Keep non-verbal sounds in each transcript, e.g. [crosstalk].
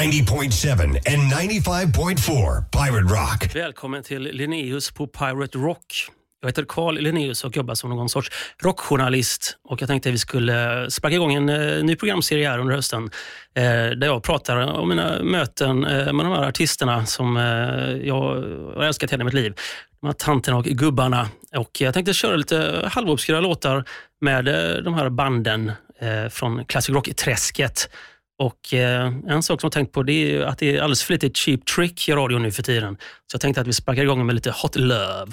90.7 and 95.4 Pirate Rock. Välkommen till Linnaeus på Pirate Rock. Jag heter Carl Linnaeus och jobbar som någon sorts rockjournalist. Och jag tänkte att vi skulle sparka igång en eh, ny programserie här under hösten. Eh, där jag pratar om mina möten eh, med de här artisterna som jag har älskat hela mitt liv. De här tanterna och gubbarna. Och jag tänkte köra lite halvobskyra låtar med de här banden från Classic Rock-träsket. Och eh, En sak som jag tänkt på det är att det är alldeles för lite cheap trick i radio nu för tiden. Så jag tänkte att vi sparkar igång med lite Hot Love.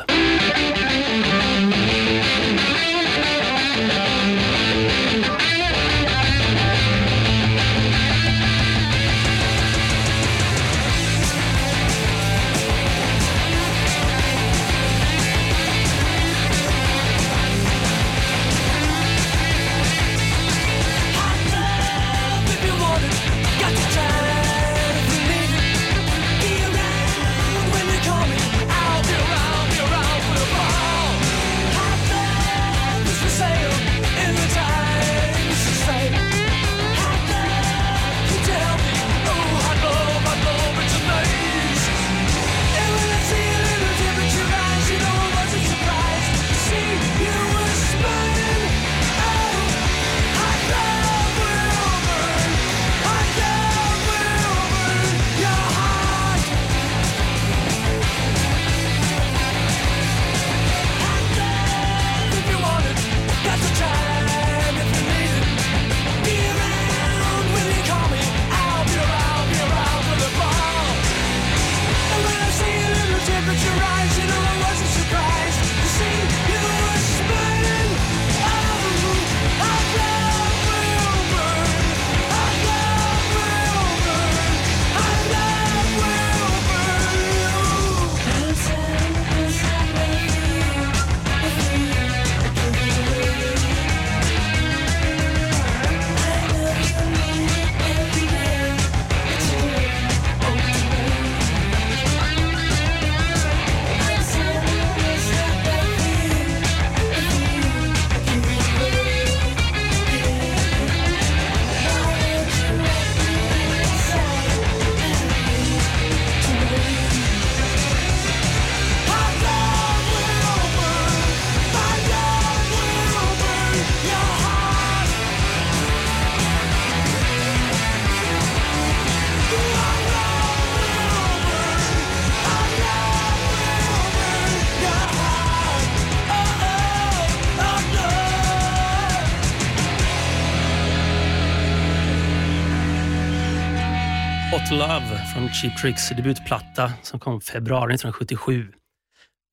Från Cheap Tricks debutplatta som kom februari 1977.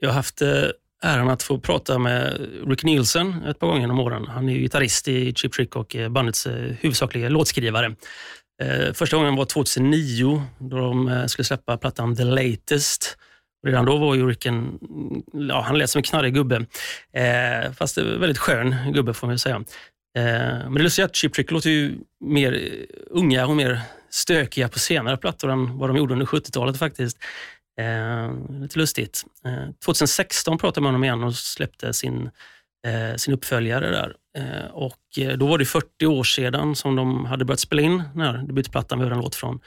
Jag har haft eh, äran att få prata med Rick Nielsen ett par gånger genom åren. Han är gitarrist i Cheap Trick och eh, bandets eh, huvudsakliga låtskrivare. Första gången var 2009 då de skulle släppa plattan The Latest. Redan då var ju Rick en, mm, ja, han lät som en knarrig gubbe. fast väldigt skön gubbe får man säga. men det lustiga är att Cheap Trick låter ju mer unga och mer stökiga på senare plattor än vad de gjorde under 70-talet faktiskt. Eh, lite lustigt. Eh, 2016 pratade man med honom igen och släppte sin, eh, sin uppföljare där. Eh, och eh, då var det 40 år sedan som de hade börjat spela in den här debutplattan vi hörde en låt från.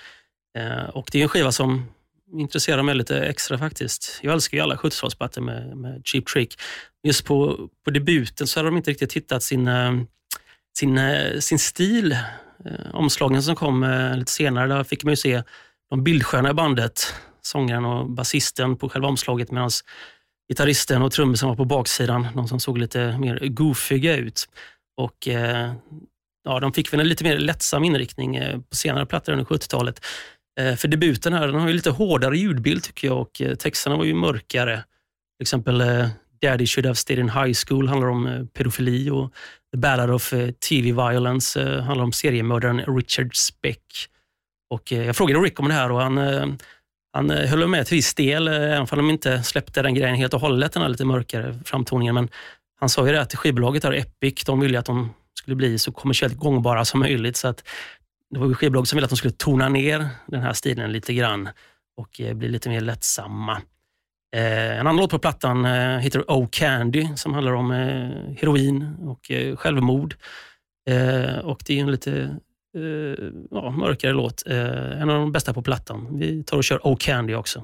Eh, och det är en skiva som intresserar mig lite extra faktiskt. Jag älskar ju alla 70-talsplattor med, med Cheap Trick. Just på, på debuten så hade de inte riktigt hittat sin, eh, sin, eh, sin stil Eh, omslagen som kom eh, lite senare, där fick man ju se de bildsköna i bandet. Sångaren och basisten på själva omslaget medan gitarristen och trummisen var på baksidan. De som såg lite mer goofiga ut. Och, eh, ja, de fick väl en lite mer lättsam inriktning eh, på senare plattor under 70-talet. Eh, för debuten här, den har ju lite hårdare ljudbild tycker jag och eh, texterna var ju mörkare. Till exempel eh, Daddy should have stayed in high school handlar om eh, pedofili och The Ballad of eh, TV Violence eh, handlar om seriemördaren Richard Speck. Och eh, jag frågade Rick om det här och han, eh, han höll med till viss del, även om de inte släppte den grejen helt och hållet, den här lite mörkare framtoningen. Men han sa ju det att skivbolaget här, Epic, de ville att de skulle bli så kommersiellt gångbara som möjligt. Så att det var skivbolaget som ville att de skulle tona ner den här stilen lite grann och bli lite mer lättsamma. Eh, en annan låt på plattan eh, heter Oh Candy som handlar om eh, heroin och eh, självmord. Eh, och Det är en lite eh, ja, mörkare låt. Eh, en av de bästa på plattan. Vi tar och kör Oh Candy också.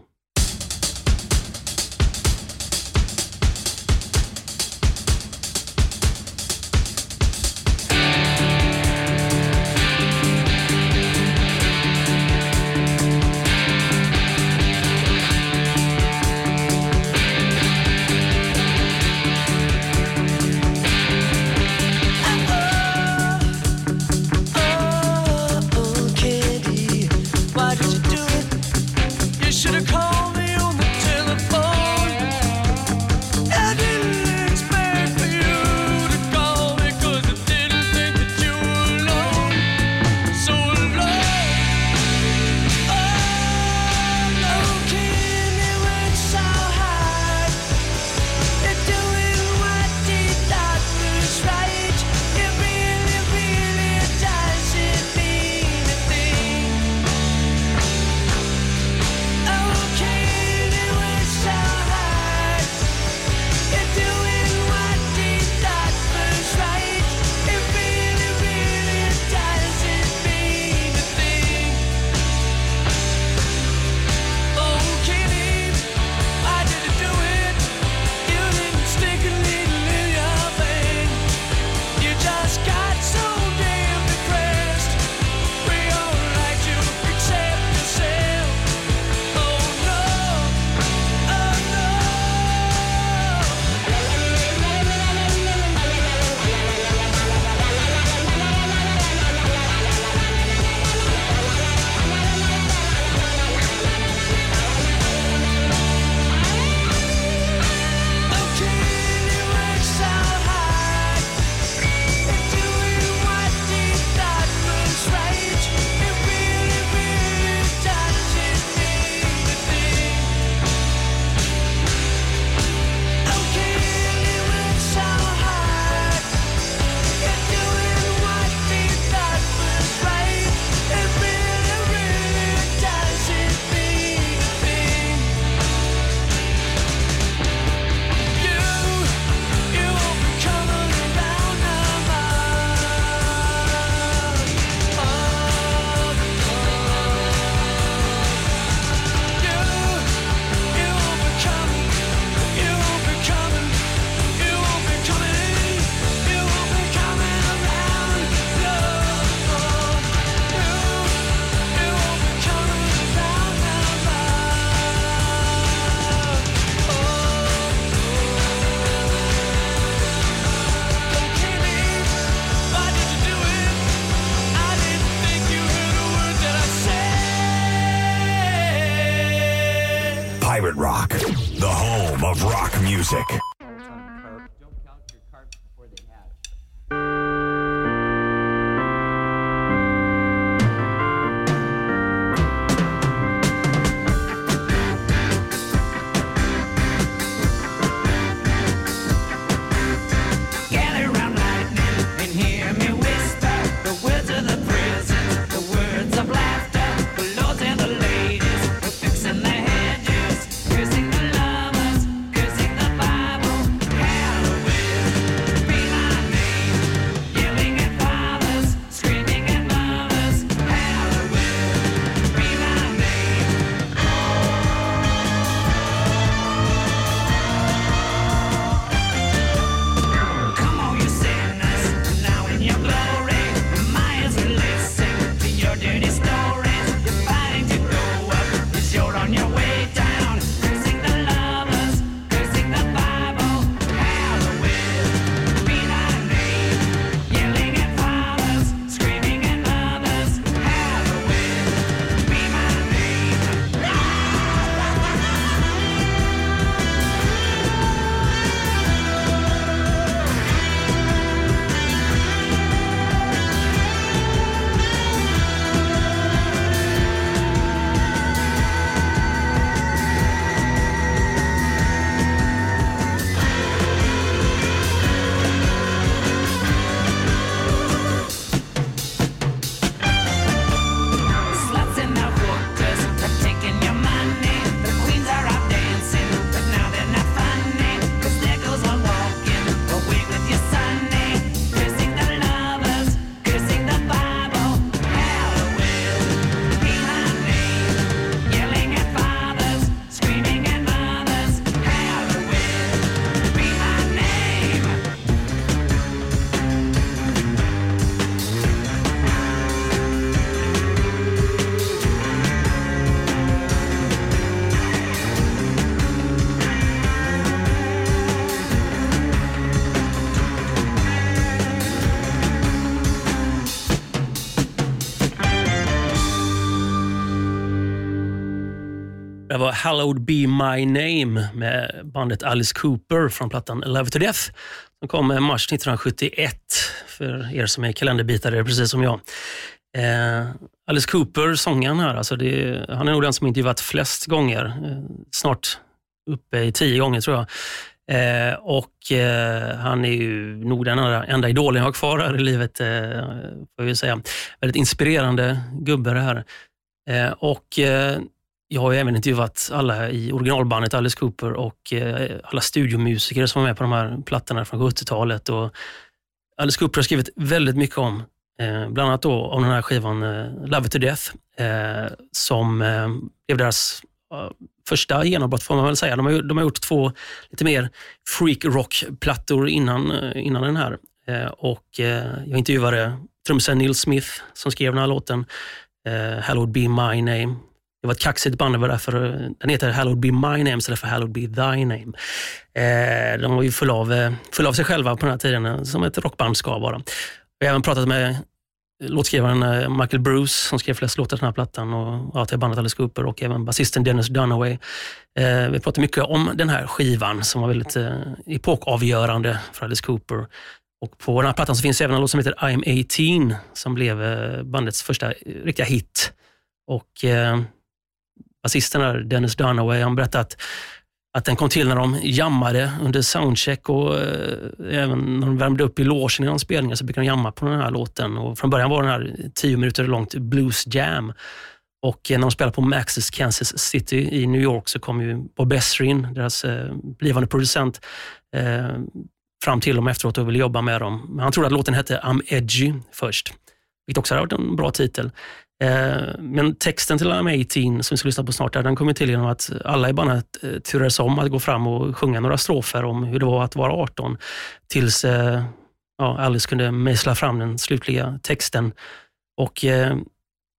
Hallowed Be My Name med bandet Alice Cooper från plattan Love to Death Den kom i mars 1971 för er som är kalenderbitare precis som jag. Eh, Alice Cooper, sångaren här, alltså det, han är nog den som intervjuat flest gånger. Eh, snart uppe i tio gånger tror jag. Eh, och eh, han är ju nog den enda, enda idolen jag har kvar här i livet, eh, får jag säga. Väldigt inspirerande gubbe det här. Eh, och eh, jag har även intervjuat alla i originalbandet Alice Cooper och eh, alla studiomusiker som var med på de här plattorna från 70-talet. Och Alice Cooper har skrivit väldigt mycket om, eh, bland annat då om den här skivan eh, Love It To Death, som blev deras första genombrott får man väl säga. De har, de har gjort två lite mer freak rock-plattor innan, innan den här. Och jag intervjuade trummisen Neil Smith som skrev den här låten, Hallowed Be My Name. Det var ett kaxigt band, det var därför eh, den heter Hallowed Be My Name istället för Hallowed Be Thy Name. Eh, de var ju fulla av, eh, full av sig själva på den här tiden, eh, som ett rockband ska vara. Vi har även pratat med låtskrivaren Michael Bruce som skrev flest låtar till den här plattan och ja, till bandet Alice Cooper och även basisten Dennis Dunaway. Eh, vi pratade mycket om den här skivan som var väldigt eh, epokavgörande för Alice Cooper. Och på den här plattan så finns även en låt som heter I'm 18 som blev bandets första riktiga hit. Och basisten Dennis Dunaway, han berättade att, att den kom till när de jammade under soundcheck och eh, även när de värmde upp i logen innan spelningen så brukade de jamma på den här låten. Och från början var den här tio minuter långt blues jam. Och eh, när de spelade på Max's Kansas City i New York så kom ju Bob Esrin, deras eh, blivande producent, eh, fram till dem efteråt och ville jobba med dem. Men han trodde att låten hette I'm Edgy först, vilket också hade varit en bra titel. Eh, men texten till I'm 18 som vi ska lyssna på snart, den kom till genom att alla i bandet eh, turades om att gå fram och sjunga några strofer om hur det var att vara 18. Tills eh, ja, Alice kunde mejsla fram den slutliga texten. Och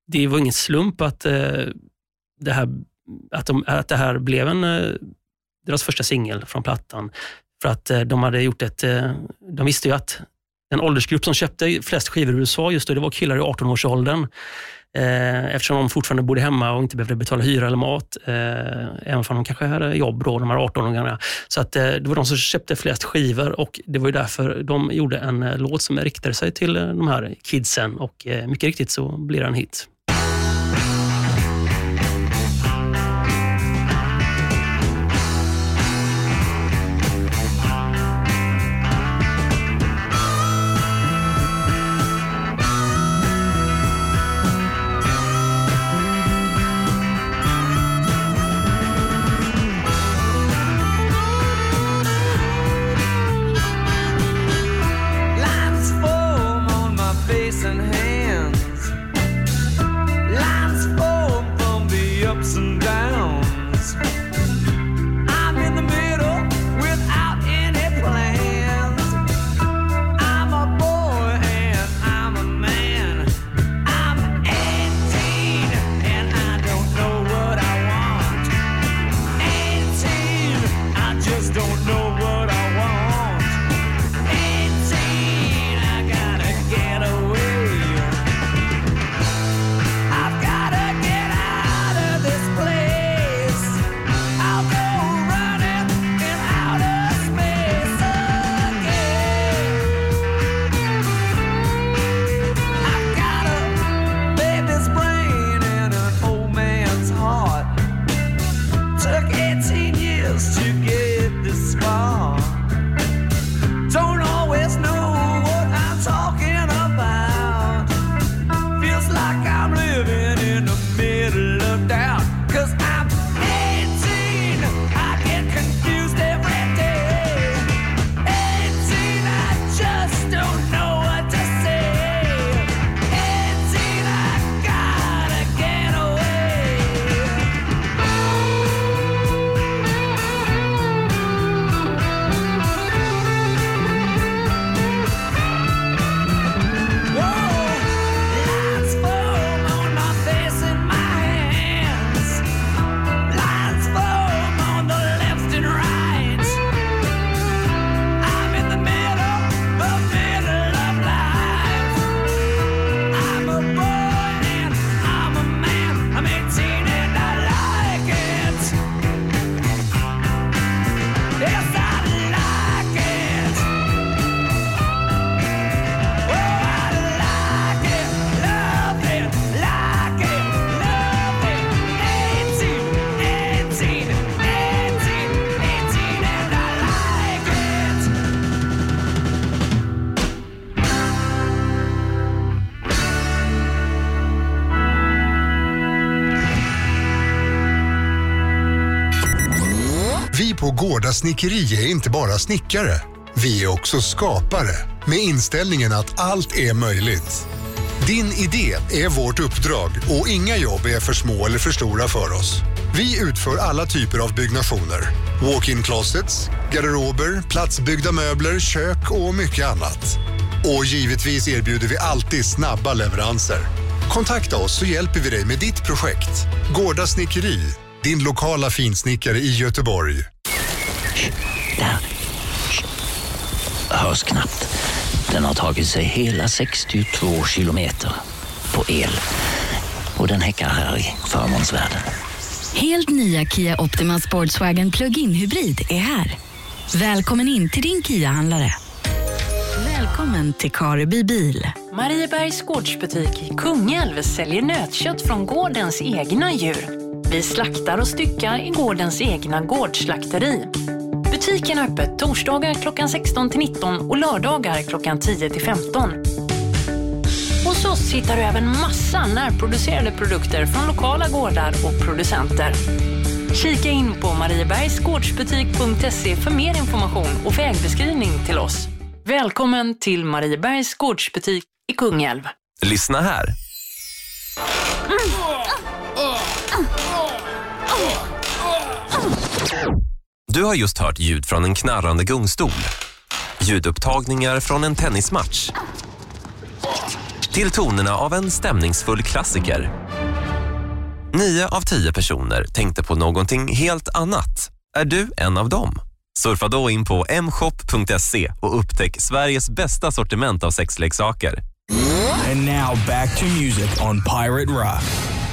det var ingen slump att det här, att, de, att det här blev en, deras första singel från plattan. För att de hade gjort ett, de visste ju att den åldersgrupp som köpte flest skivor i USA just då, det var killar i 18-årsåldern. Eh, eftersom de fortfarande bodde hemma och inte behövde betala hyra eller mat. Eh, även om de kanske hade jobb då, de här 18-åringarna. Så att, eh, det var de som köpte flest skivor och det var därför de gjorde en låt som riktade sig till de här kidsen och mycket riktigt så blir det en hit. Snickeri är inte bara snickare. Vi är också skapare med inställningen att allt är möjligt. Din idé är vårt uppdrag och inga jobb är för små eller för stora för oss. Vi utför alla typer av byggnationer. Walk-in closets, garderober, platsbyggda möbler, kök och mycket annat. Och givetvis erbjuder vi alltid snabba leveranser. Kontakta oss så hjälper vi dig med ditt projekt. Gårda Snickeri, din lokala finsnickare i Göteborg. Där. Hörs knappt. Den har tagit sig hela 62 kilometer på el. Och den häckar här i förmånsvärlden. Helt nya Kia Optima Sportswagen Plug-in Hybrid är här. Välkommen in till din Kia-handlare. Välkommen till Kareby Bil. Mariebergs gårdsbutik i Kungälv säljer nötkött från gårdens egna djur. Vi slaktar och styckar i gårdens egna gårdsslakteri. Butiken är öppet torsdagar klockan 16 till 19 och lördagar klockan 10 till 15. Hos oss hittar du även massa närproducerade produkter från lokala gårdar och producenter. Kika in på mariebergsgårdsbutik.se för mer information och vägbeskrivning till oss. Välkommen till Mariebergs gårdsbutik i Kungälv. Lyssna här. Du har just hört ljud från en knarrande gungstol. Ljudupptagningar från en tennismatch. Till tonerna av en stämningsfull klassiker. Nio av tio personer tänkte på någonting helt annat. Är du en av dem? Surfa då in på mshop.se och upptäck Sveriges bästa sortiment av sexleksaker. And now back to music on Pirate Rock.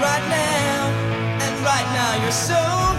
Right now, and right now you're so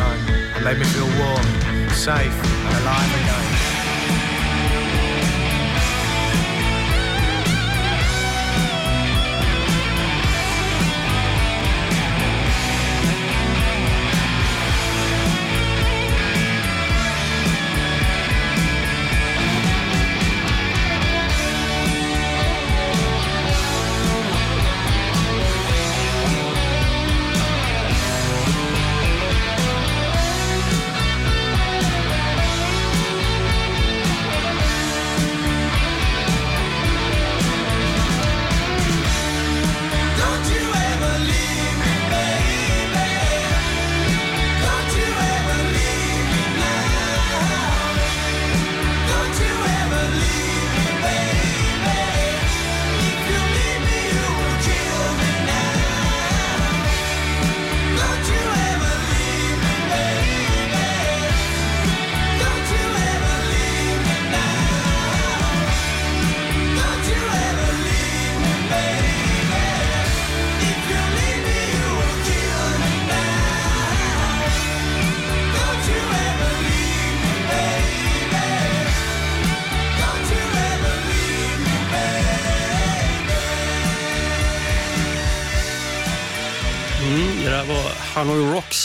of and made me feel warm, safe, and alive again.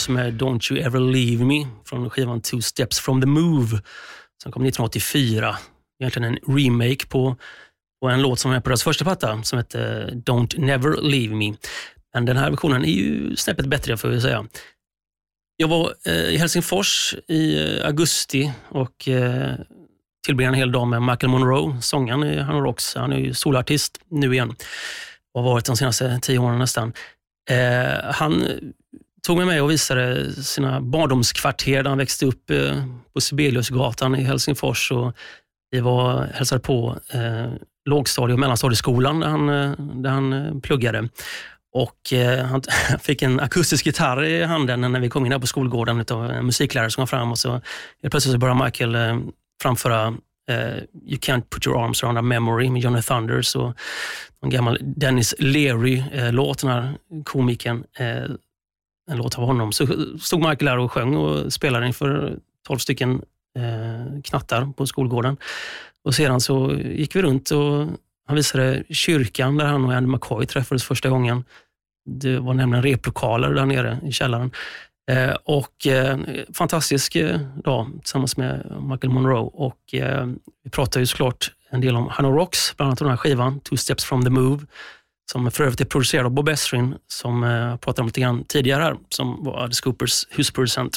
Med Don't You Ever Leave Me från skivan Two Steps From The Move som kom 1984. Egentligen en remake på, på en låt som är på deras första platta som heter Don't Never Leave Me. Men den här versionen är ju snäppet bättre får vi säga. Jag var eh, i Helsingfors i eh, augusti och eh, tillbringade en hel dag med Michael Monroe, sångaren i Hanoi Rocks. Han är ju solartist nu igen och har varit de senaste tio åren nästan. Eh, han tog med mig och visade sina barndomskvarter där han växte upp eh, på Sibeliusgatan i Helsingfors. Och vi var hälsade på eh, lågstadie och mellanstadieskolan där han, eh, där han eh, pluggade. Och eh, Han [laughs] fick en akustisk gitarr i handen när vi kom in här på skolgården av en musiklärare som kom fram och så helt plötsligt så började Michael eh, framföra eh, You can't put your arms around a memory med Johnny Thunders och en gammal Dennis Leary-låt, den här komikern. En låt av honom. Så stod Michael där och sjöng och spelade inför 12 stycken eh, knattar på skolgården. Och Sedan så gick vi runt och han visade kyrkan där han och Andy McCoy träffades första gången. Det var nämligen replokaler där nere i källaren. Eh, och eh, Fantastisk eh, dag tillsammans med Michael Monroe. Och, eh, vi pratade ju såklart en del om Hanoi Rocks, bland annat den här skivan, Two Steps From The Move, som för övrigt är producerad av Bob Esrin, som eh, jag pratade om lite grann tidigare här, som var Alice Coopers husproducent.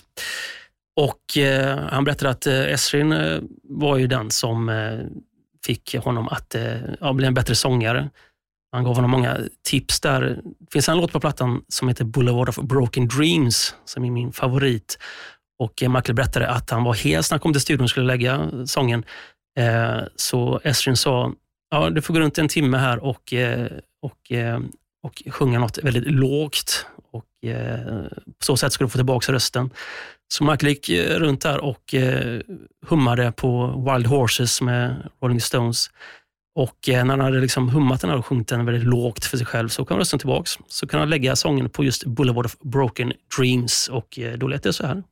Och eh, Han berättade att eh, Esrin eh, var ju den som eh, fick honom att eh, ja, bli en bättre sångare. Han gav honom många tips där. Det finns en låt på plattan som heter Boulevard of Broken Dreams, som är min favorit. Och eh, Michael berättade att han var hes när han kom till studion och skulle lägga sången. Eh, så Esrin sa, ja, du får gå runt en timme här och, eh, och, eh, och sjunga något väldigt lågt. Och, eh, på så sätt ska du få tillbaka rösten. Så Michael gick eh, runt där och hummade på Wild Horses med Rolling Stones. Och när han hade liksom hummat den här och sjungit den väldigt lågt för sig själv så kom rösten tillbaks. Så kan han lägga sången på just Boulevard of Broken Dreams och då lät det så här.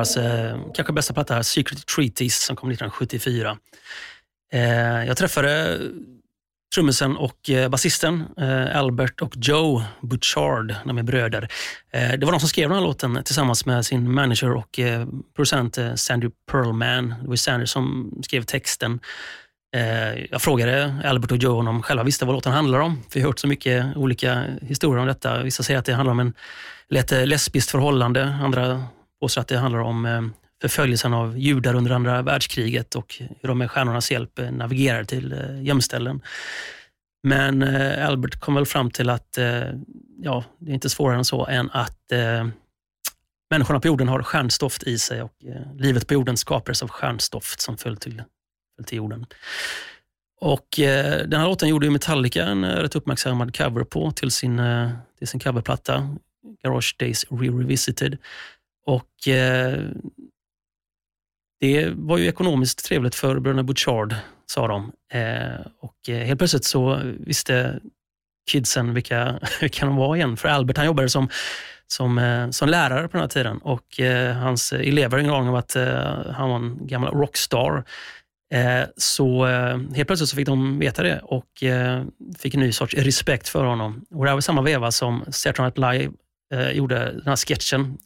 Deras eh, kanske bästa platta, Secret Treaties som kom 1974. Eh, Jag träffade trummisen och eh, basisten eh, Albert och Joe Butchard, de är bröder. Eh, Det var de som skrev den här låten tillsammans med sin manager och eh, producent eh, Sandy Pearlman. Det var Sandy som skrev texten. Eh, Jag frågade Albert och Joe om de själva visste vad låten handlar om. Vi har hört så mycket olika historier om detta. Vissa säger att det handlar om en lätt lesbiskt förhållande. Andra påstår att det handlar om eh, förföljelsen av judar under andra världskriget och hur de med stjärnornas hjälp eh, navigerar till eh, gömställen. Men Albert kom väl fram till att ja, det är inte svårare än så än att människorna på jorden har stjärnstoft i sig och livet på jorden skapades av stjärnstoft som föll till, föll till jorden. Och eh, Den här låten gjorde ju Metallica en eh, rätt uppmärksammad cover på till sin, eh, till sin coverplatta Garage Days Re-Revisited. Och eh, Det var ju ekonomiskt trevligt för bröderna Butchard, sa de. Eh, och eh, Helt plötsligt så visste kidsen vilka, [laughs] vilka de var igen. För Albert han jobbade som, som, eh, som lärare på den här tiden och eh, hans elever har ingen aning om att eh, han var en gammal rockstar. Eh, så eh, helt plötsligt så fick de veta det och fick en ny sorts respekt för honom. Och det här var samma veva som Saturday Night Live gjorde den här sketchen,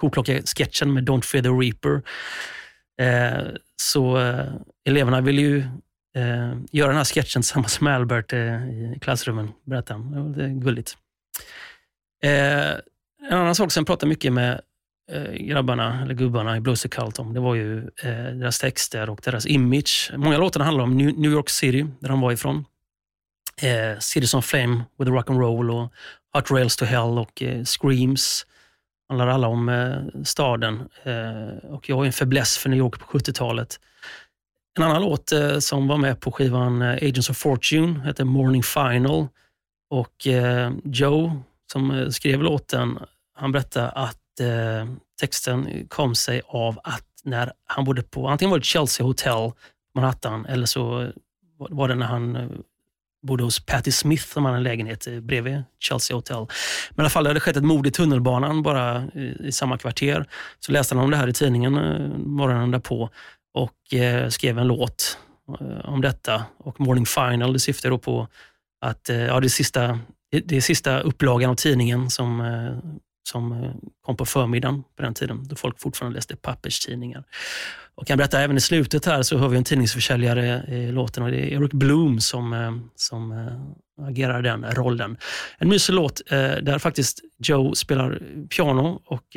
koklocka-sketchen med Don't Fear the Reaper. Eh, så eh, eleverna ville ju eh, göra den här sketchen tillsammans med Albert eh, i klassrummen, berättade han. Det var lite gulligt. Eh, en annan sak som jag pratade mycket med eh, grabbarna, eller gubbarna i Blues Cult om, det var ju eh, deras texter och deras image. Många låtarna handlar om New York City, där de var ifrån. Eh, Cities on Flame with rock and roll och Hot Rails to Hell och eh, Screams handlar alla om eh, staden. Eh, och jag har en fäbless för New York på 70-talet. En annan låt eh, som var med på skivan eh, Agents of Fortune heter Morning Final. Och eh, Joe, som eh, skrev låten, han berättade att eh, texten kom sig av att när han bodde på, antingen var det Chelsea Hotel Manhattan eller så var- var det när han eh, bodde hos Patti Smith som hade en lägenhet eh, bredvid Chelsea Hotel. Men i alla fall, det hade skett ett mord i tunnelbanan bara i, i samma kvarter. Så läste han om det här i tidningen eh, morgonen därpå och eh, skrev en låt eh, om detta. Och Morning Final, det syftar då på att eh, ja, det, är sista, det, det är sista upplagan av tidningen som, eh, som eh, kom på förmiddagen på den tiden, då folk fortfarande läste papperstidningar. Och jag berätta även i slutet här så hör vi en tidningsförsäljare i låten och det är Eric Bloom som, eh, som agerar den rollen. En mysig låt där faktiskt Joe spelar piano och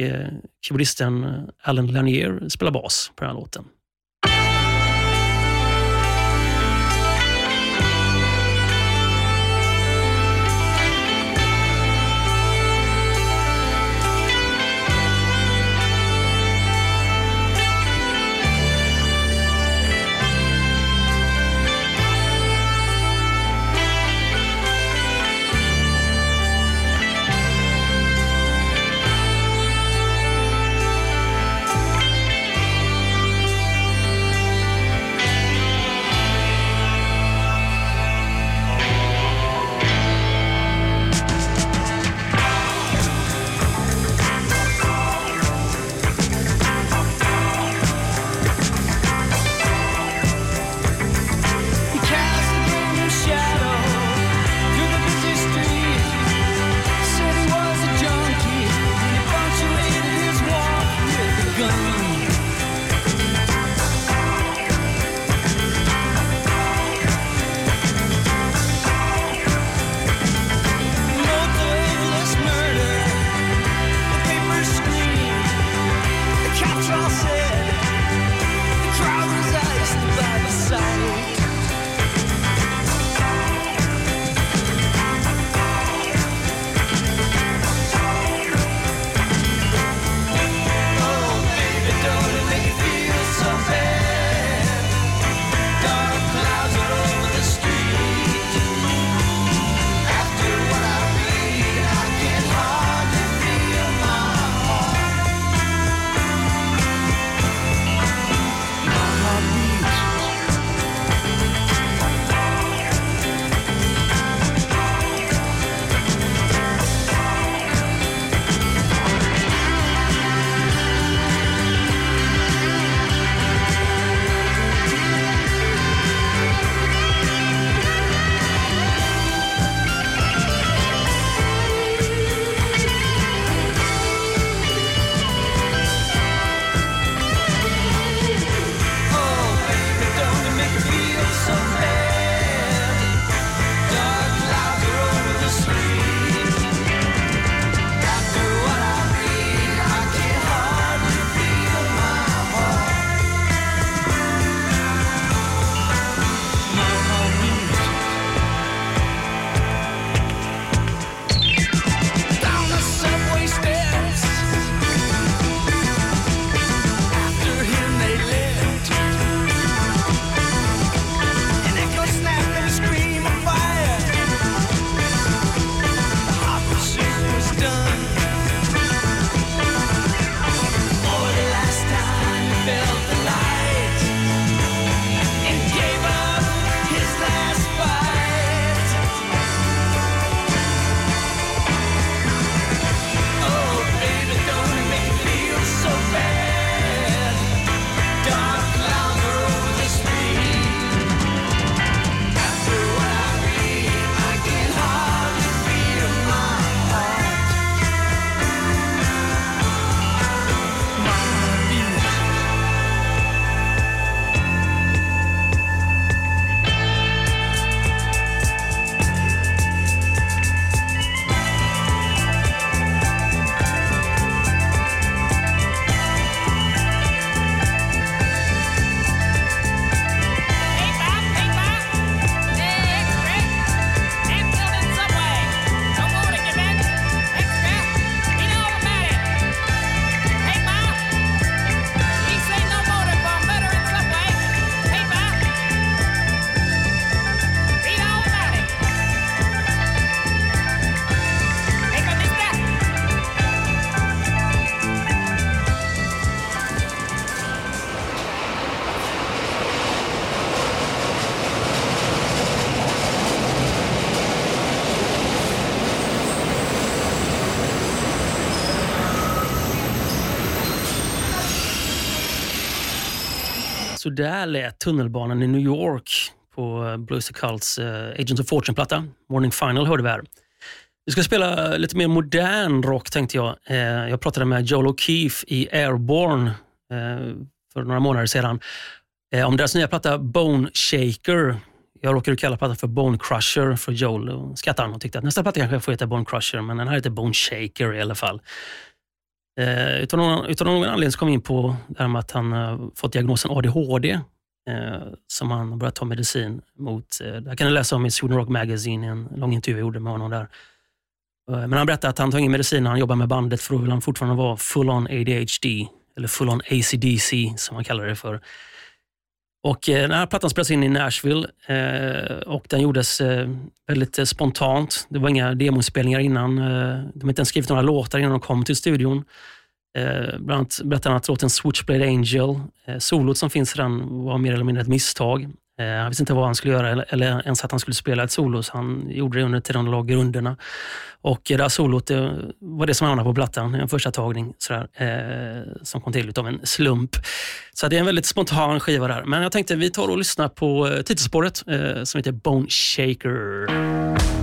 keyboardisten Alan Lanier spelar bas på den här låten. Där lät tunnelbanan i New York på eh, Blues Cults uh, Agents of Fortune-platta. Morning Final hörde vi här. Vi ska spela lite mer modern rock tänkte jag. Eh, jag pratade med Joel O'Keefe i Airborne eh, för några månader sedan eh, om deras nya platta Bone Shaker. Jag råkade kalla plattan för Bone Crusher för Joel och skrattade han och tyckte att nästa platta kanske får heta Bone Crusher men den här heter Bone Shaker i alla fall. Eh, utan, någon, utan någon anledning så kom vi in på det här med att han eh, fått diagnosen ADHD eh, som han börjat ta medicin mot. Eh, det här kan du läsa om i Sweden Rock Magazine, i en lång intervju jag gjorde med honom där. Eh, Men han berättade att han tar ingen medicin när han jobbar med bandet för då vill han fortfarande vara full on ADHD, eller full on ACDC som man kallar det för. Och eh, Den här plattan spelades in i Nashville eh, och den gjordes eh, väldigt spontant. Det var inga demospelningar innan. De har inte ens skrivit några låtar innan de kom till studion. Bland annat berättade han att låten Switchblade Angel, solot som finns i den var mer eller mindre ett misstag. Eh, han visste inte vad han skulle göra eller, ens att han skulle spela ett solo, så han gjorde det under tiden han la grunderna. Och eh, det här solot det var det som hamnade på plattan, en första tagning sådär, eh, som kom till utav en slump. Så det är en väldigt spontan skiva där. Men jag tänkte vi tar och lyssnar på eh, titelspåret eh, som heter Bone Shaker.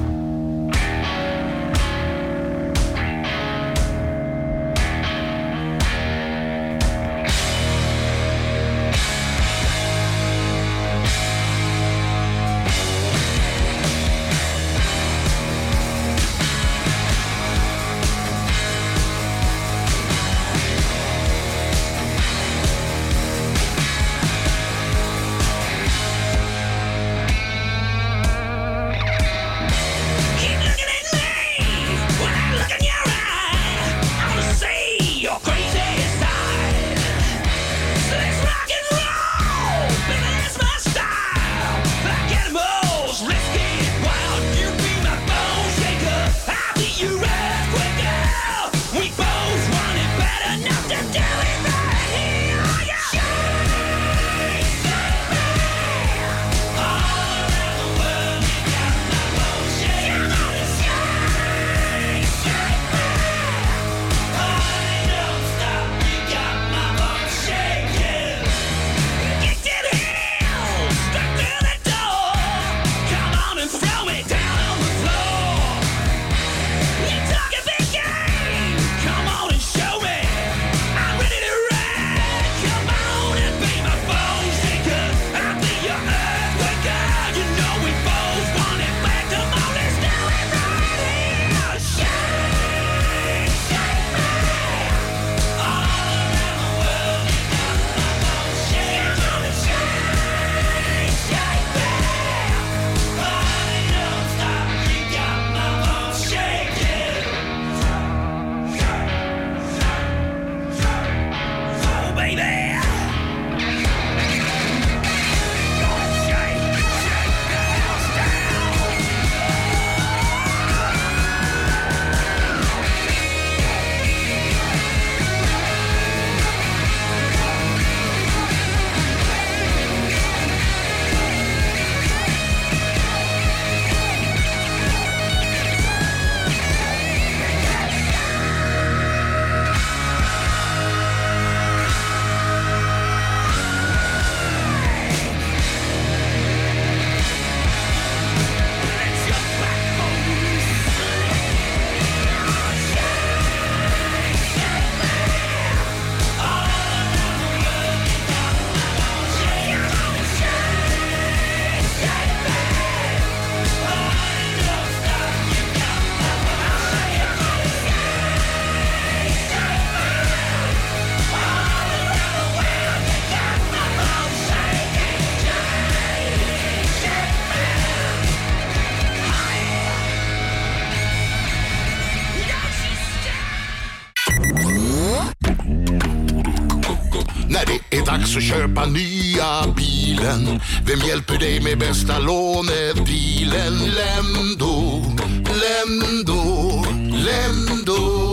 Dags att köpa nya bilen Vem hjälper dig med bästa lånedealen? Lendo, Lendo, Lendo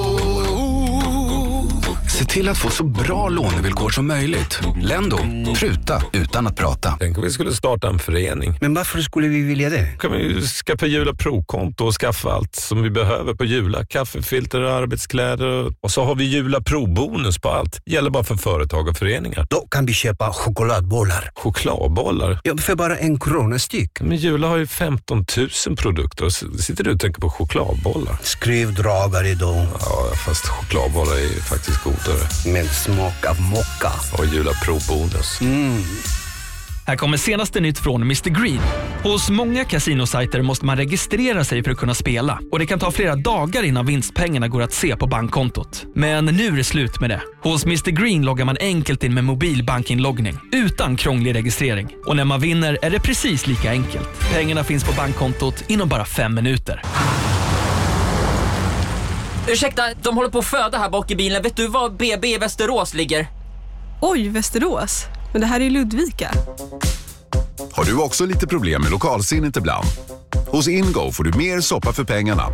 Se till att få så bra lånevillkor som möjligt. Lendo, pruta utan att prata. Tänk om vi skulle starta en förening. Men varför skulle vi vilja det? kan vi skaffa Jula Pro-konto och skaffa allt som vi behöver på Jula. Kaffefilter, arbetskläder och så har vi Jula Pro-bonus på allt. Gäller bara för företag och föreningar. Då kan vi köpa chokladbollar. Chokladbollar? Ja, för bara en krona styck. Men Jula har ju 15 000 produkter och sitter du och tänker på chokladbollar. Skruvdragare då. Ja, fast chokladbollar är ju faktiskt godare. Med smak av mocka. Och Jula Pro-bonus. Mm. Här kommer senaste nytt från Mr Green. Hos många kasinosajter måste man registrera sig för att kunna spela och det kan ta flera dagar innan vinstpengarna går att se på bankkontot. Men nu är det slut med det. Hos Mr Green loggar man enkelt in med mobil bankinloggning utan krånglig registrering. Och när man vinner är det precis lika enkelt. Pengarna finns på bankkontot inom bara fem minuter. Ursäkta, de håller på att föda här bak i bilen. Vet du var BB i Västerås ligger? Oj, Västerås. Men det här är Ludvika. Har du också lite problem med lokalsinnet ibland? Hos Ingo får du mer soppa för pengarna.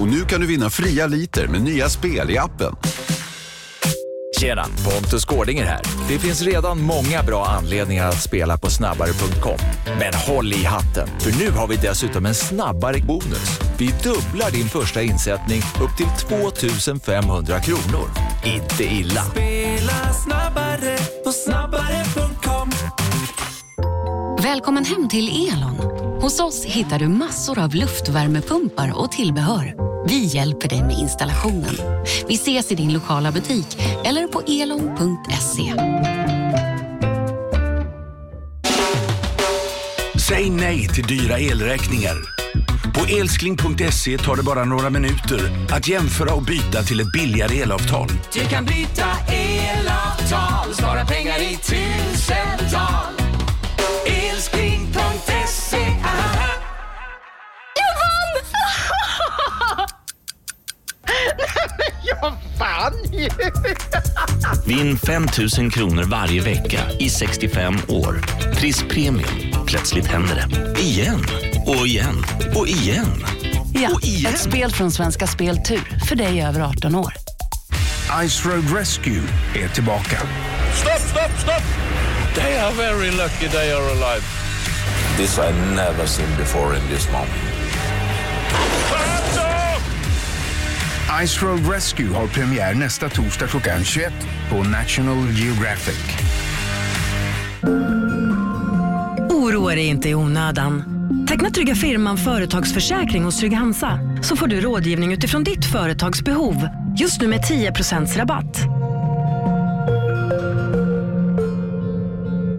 Och nu kan du vinna fria liter med nya spel i appen. Tjena, Pontus Gårdinger här. Det finns redan många bra anledningar att spela på snabbare.com. Men håll i hatten, för nu har vi dessutom en snabbare bonus. Vi dubblar din första insättning upp till 2 500 kronor. Inte illa. Spela snabbare på snabbare.com Välkommen hem till Elon. Hos oss hittar du massor av luftvärmepumpar och tillbehör. Vi hjälper dig med installationen. Vi ses i din lokala butik eller på elon.se. Säg nej till dyra elräkningar. På elskling.se tar det bara några minuter att jämföra och byta till ett billigare elavtal. Du kan byta elavtal, spara pengar i tusental. Jag vann ju! Vinn 5 000 kronor varje vecka i 65 år. Trisspremium. Plötsligt händer det. Igen. Och igen. Och igen. Ja, Och igen. ett spel från Svenska Spel Tur för dig över 18 år. Ice Road Rescue är tillbaka. Stop, stop, stop! They are very lucky they are alive. This I never seen before in this moment. Ice Road Rescue har premiär nästa torsdag klockan 21 på National Geographic. Oroa dig inte i onödan. Teckna Trygga Firman Företagsförsäkring hos Trygg Hansa så får du rådgivning utifrån ditt företags behov. Just nu med 10 rabatt.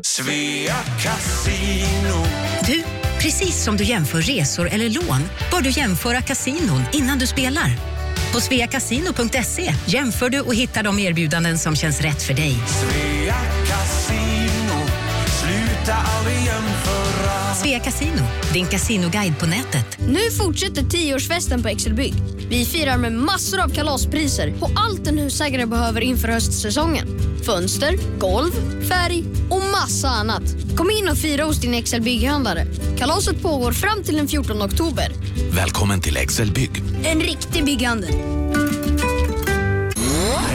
Svea Casino. Du, precis som du jämför resor eller lån bör du jämföra kasinon innan du spelar. På sveakasino.se jämför du och hittar de erbjudanden som känns rätt för dig. Svea Casino. Sluta aldrig jämföra. Svea Casino, din casinoguide på nätet. Nu fortsätter tioårsfesten på Excelbygg. Vi firar med massor av kalaspriser på allt en husägare behöver inför höstsäsongen. Fönster, golv, färg och massa annat. Kom in och fira hos din Excelbygg-handlare. Kalaset pågår fram till den 14 oktober. Välkommen till Excel Bygg. En riktig bygghandel.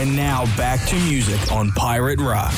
And now back to music on Pirate Rock.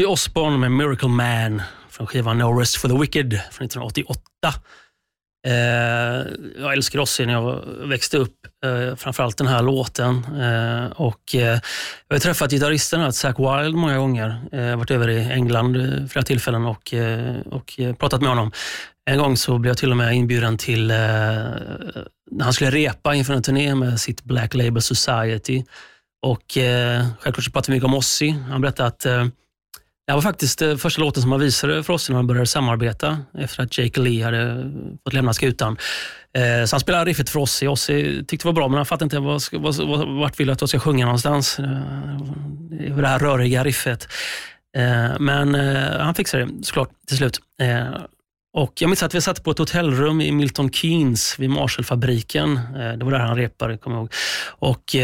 Ozzy Osbourne med Miracle Man från skivan No Rest for the Wicked från 1988. Eh, jag älskar Ozzy när jag växte upp, eh, framförallt den här låten. Eh, och, eh, jag har träffat gitarristen här, Zack Wilde många gånger. Jag Eh, varit över i England flera tillfällen och, eh, och eh, pratat med honom. En gång så blev jag till och med inbjuden till, eh, när han skulle repa inför en turné med sitt Black Label Society. Och eh, Självklart så pratade vi mycket om Ozzy. Han berättade att eh, det här var faktiskt eh, första låten som han visade för oss när han började samarbeta efter att Jake Lee hade fått lämna skutan. Eh, så han spelade riffet för Ozzy. Ozzy tyckte det var bra, men han fattade inte vad, vad, vart vill att jag ska sjunga någonstans. Eh, det här röriga riffet. Men han fixade det såklart till slut. Och jag minns att vi satt på ett hotellrum i Milton Keynes vid Marshallfabriken. Det var där han repade, kommer jag ihåg. Och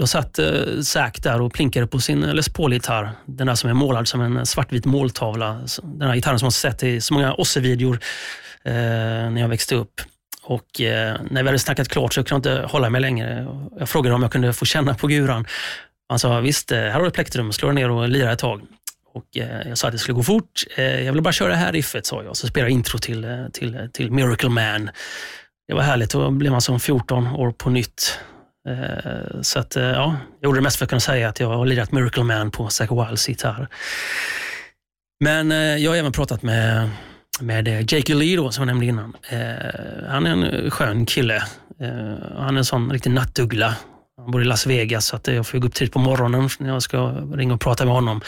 då satt eh, Zack där och plinkade på sin eh, Les Paul-gitarr. Den där som är målad som en eh, svartvit måltavla. Den här gitarren som man sett i så många OSSE-videor eh, när jag växte upp. Och eh, när vi hade snackat klart så kunde jag inte hålla mig längre. Jag frågade om jag kunde få känna på guran. Han sa, visst, eh, här har du plektrum, slå dig ner och lira ett tag. Och eh, jag sa att det skulle gå fort. Eh, jag ville bara köra det här riffet, sa jag. Så spelade jag intro till, till, till Miracle Man. Det var härligt. Då blev man som 14 år på nytt. Eh, så att, eh, ja, jag gjorde det mest för att kunna säga att jag har lirat Miracle Man på Zach Wildes gitarr. Men eh, jag har även pratat med, med Jake Lee då, som jag nämnde innan. Han är en skön kille. Han är en sån riktig nattuggla. Han bor i Las Vegas, så att jag får gå upp tidigt på morgonen när jag ska ringa och prata med honom.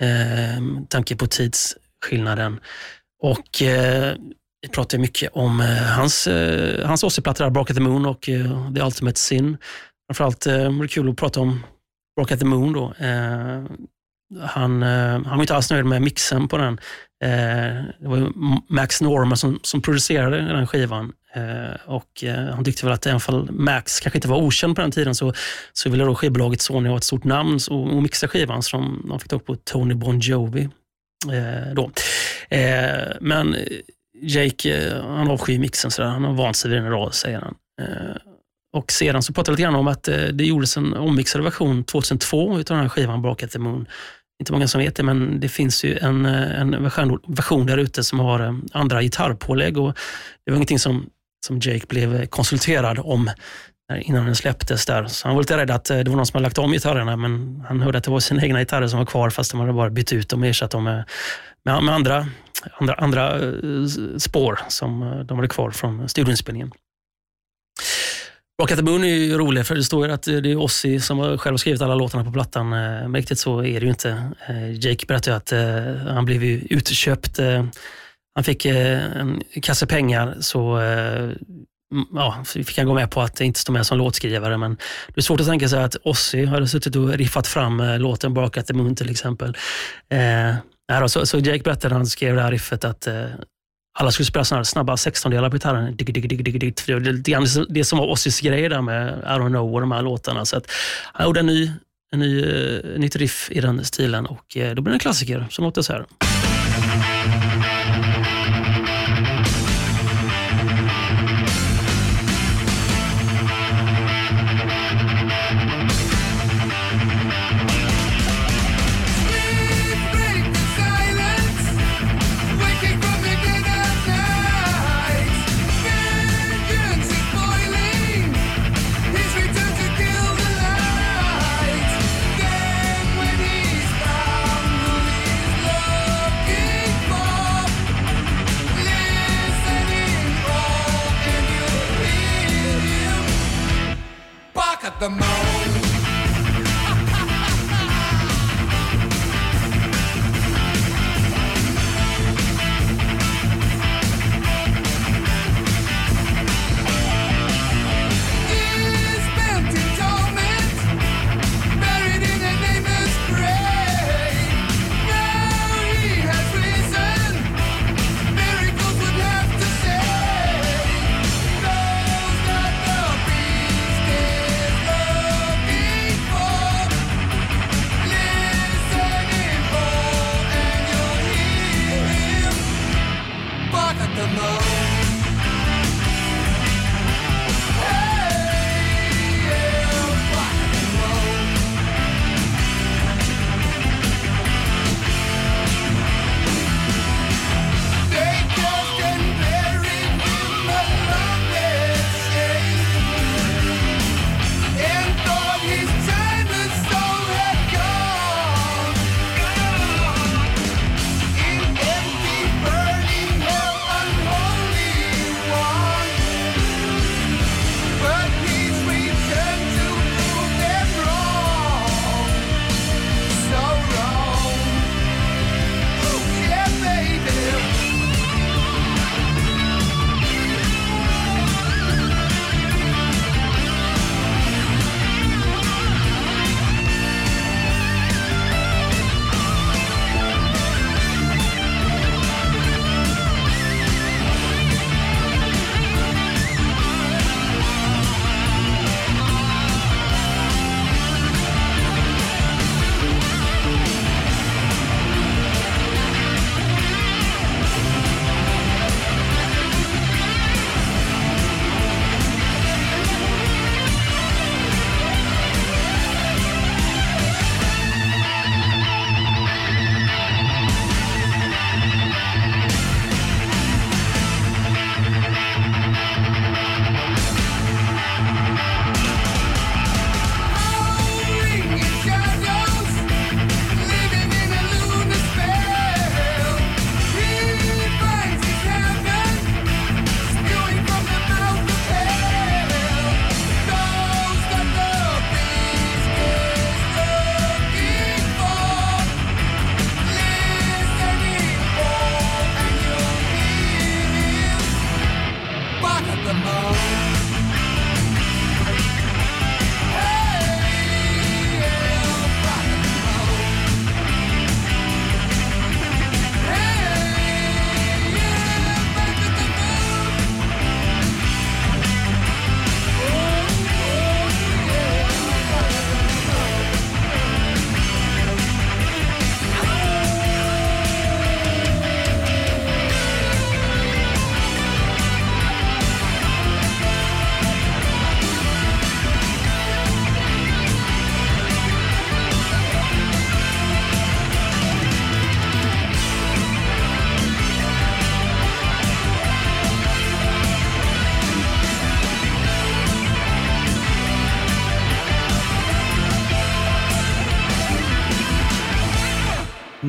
Med tanke på tidsskillnaden. Och vi pratar mycket om eh, hans, eh, hans Ozzy-plattor, 'Brock at the Moon och eh, The Ultimate Sin. Framförallt eh, var det kul att prata om 'Brock at the Moon. Då. Eh, han, eh, han var inte alls nöjd med mixen på den. Eh, det var Max Norman som, som producerade den skivan. Eh, och eh, Han tyckte väl att även fall Max kanske inte var okänd på den tiden så, så ville då skivbolaget Sony ha ett stort namn och, och mixa skivan. Så de, de fick tag på Tony Bon Jovi. Eh, då. Eh, men eh, Jake eh, han avskyr mixen, sådär. han har vant sig vid den idag, säger han. Eh, och sedan så pratade jag lite grann om att eh, det gjordes en ommixad version 2002 utav den här skivan Bark at the Moon. Inte många som vet det, men det finns ju en, en version, version där ute som har andra gitarrpålägg. Och det var ingenting som, som Jake blev konsulterad om innan den släpptes. där. Så han var lite rädd att det var någon som hade lagt om gitarrerna, men han hörde att det var sina egna gitarrer som var kvar, fast de hade bara bytt ut dem och ersatt dem med, med, med andra, andra, andra eh, spår som eh, de hade kvar från studioinspelningen. Rock at the Moon är ju rolig, för det står ju att eh, det är Ozzy som själv har skrivit alla låtarna på plattan. Men riktigt så är det ju inte. Jake berättade att han blev utköpt. Han fick en kasse pengar, så ja, fick han gå med på att inte stå med som låtskrivare. Men det är svårt att tänka sig att Ozzy hade suttit och riffat fram låten Rock at the Moon till exempel. Nej då, så, så Jake berättade när han skrev det här riffet att eh, alla skulle spela såna här snabba 16-delar på gitarren. Det är lite grann det som var Ossis grej där med I don't know och de här låtarna. Så att han gjorde en ny, en ny, uh, nytt riff i den stilen och eh, då blev det en klassiker som låter så här.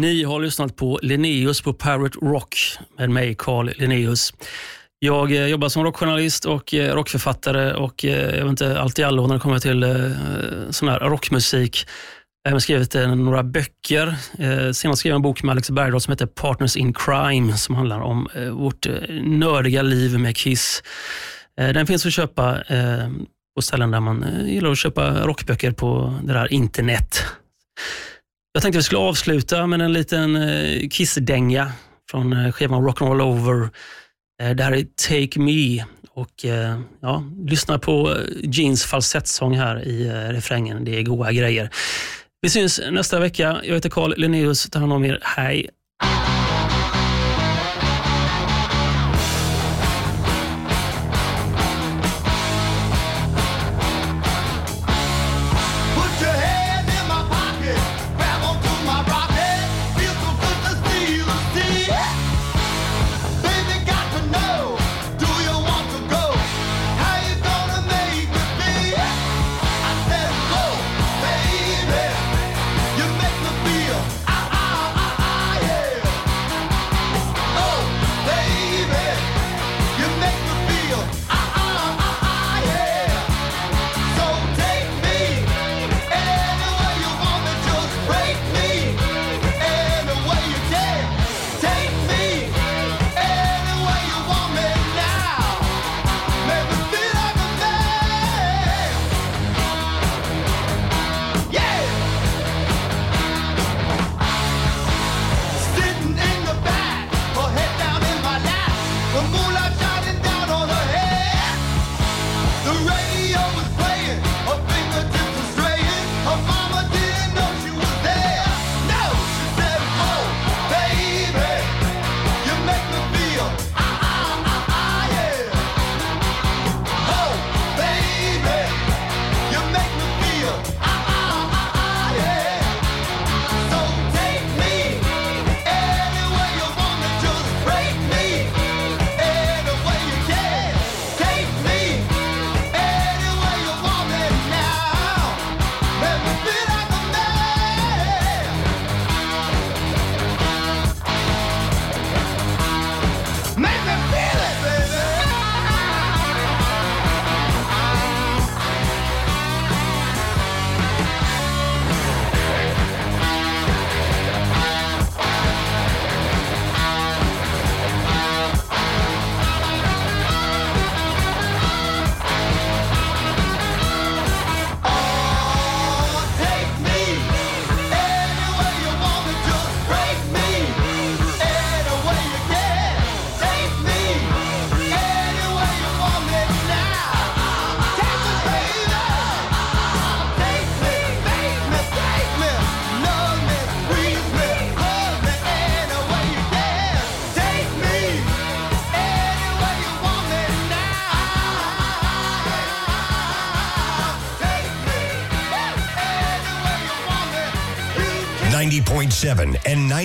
Ni har lyssnat på Linnaeus på Pirate Rock med mig, Carl Linnaeus. Jag eh, jobbar som rockjournalist och eh, rockförfattare och eh, jag vet inte allt i allo när det kommer till eh, sån här rockmusik. Jag har även skrivit eh, några böcker. Eh, senast skrev jag en bok med Alex Bergdahl som heter Partners in Crime som handlar om eh, vårt eh, nördiga liv med Kiss. Eh, den finns att köpa eh, på ställen där man eh, gillar att köpa rockböcker på det där internet. Jag tänkte vi skulle avsluta med en liten eh, Kiss-dänga från eh, skivan Rock'n'Roll Over. Eh, det här är Take Me och eh, ja, lyssna på Jeans falsettsång här i refrängen. Det är goda grejer. Vi syns nästa vecka. Jag heter Carl Linnaeus. Ta hand om er. Hej!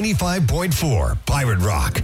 95.4 Pirate Rock.